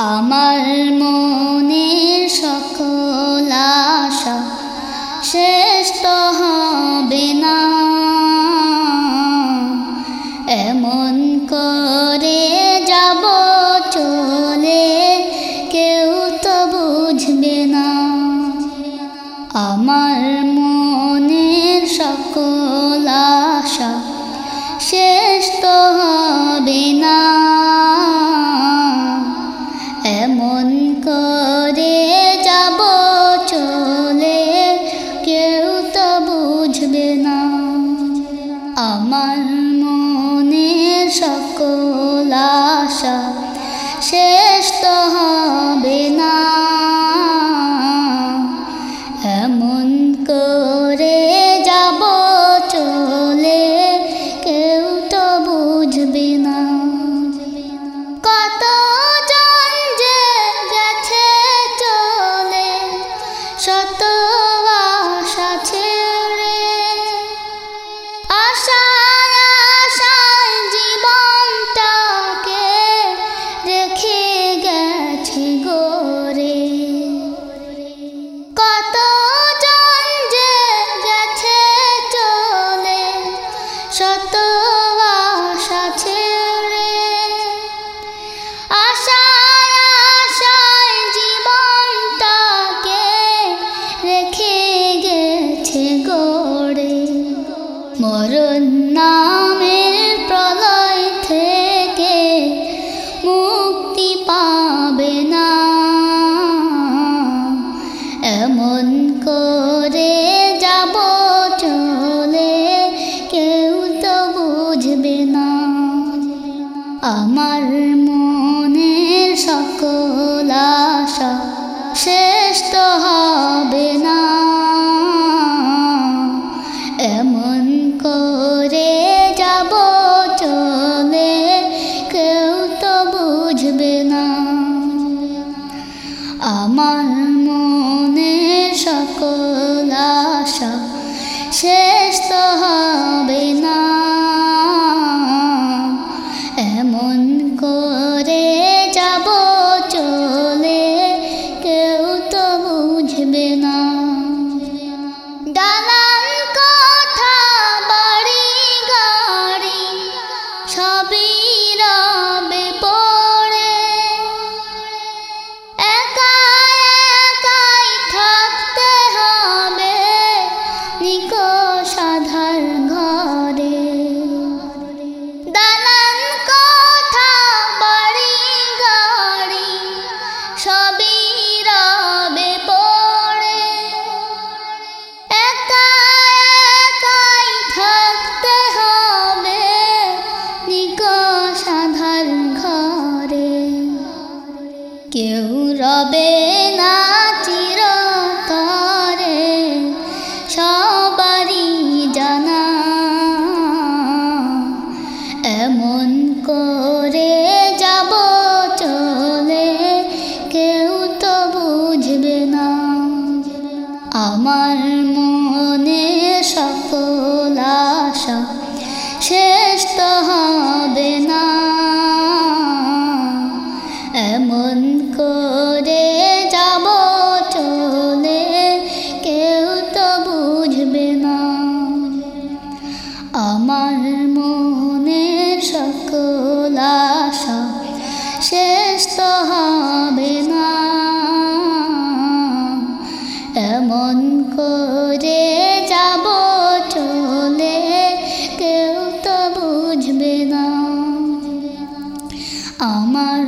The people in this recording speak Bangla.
আমার মনের সকল আশা শেষ হবে না। এমন করে যাব চলে কেউ তো বুঝবে না। আমার মনের সকল আশা শেষ হবে না। আশা শেষ তো হবে না। এমন করে যাব চলে, কেউ তো বুঝবে না। কত জন যে গেছে চলে শত আশা ছেড়ে আশায় গেছে গড়ে। মরণ নামের প্রলয় থেকে মুক্তি পাবে এমন আমার মনে সকল আশা শেষ তো হবে না। এমন করে যাব চলে, কেউ তো বুঝবে না। আমার মনের এমন করে যাব চলে কেউ তো বুঝবে না। আমার